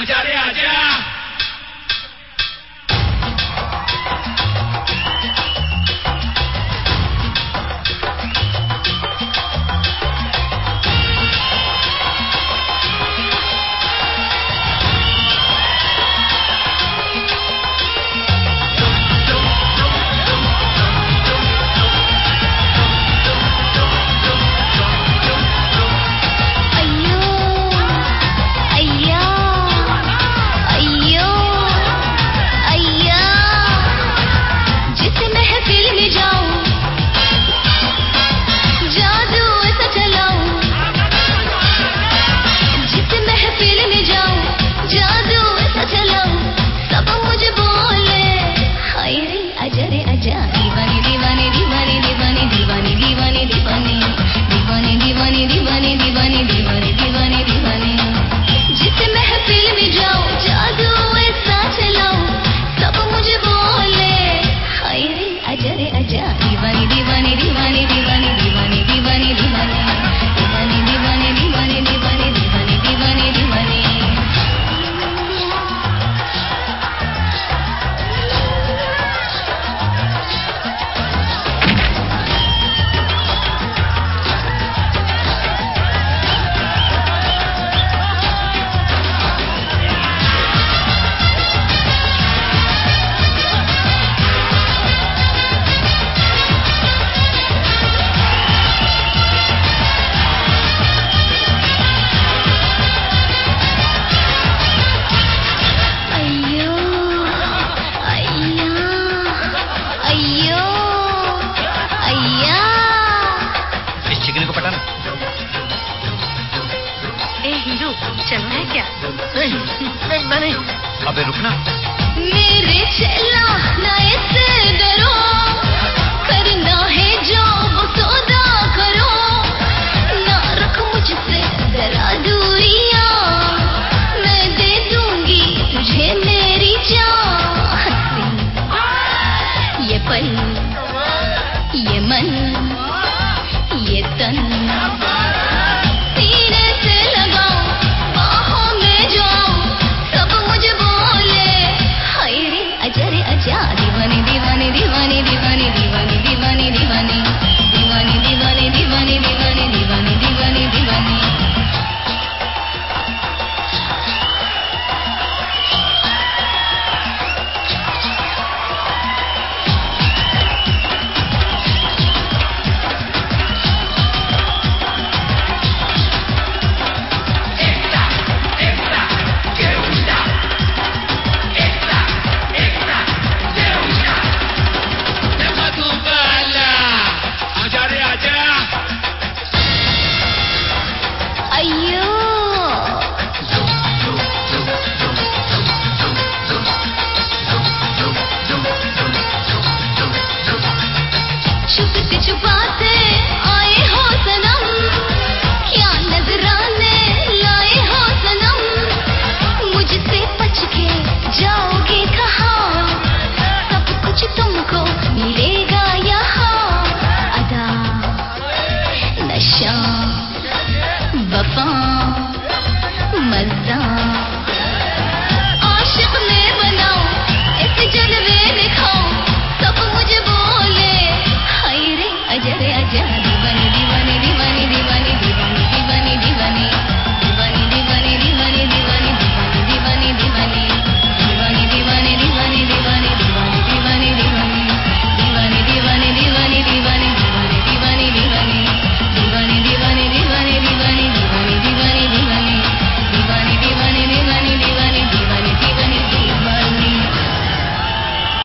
Ujar. गुरु चलना है क्या? नहीं, नहीं मैं नहीं। अबे रुकना। मेरे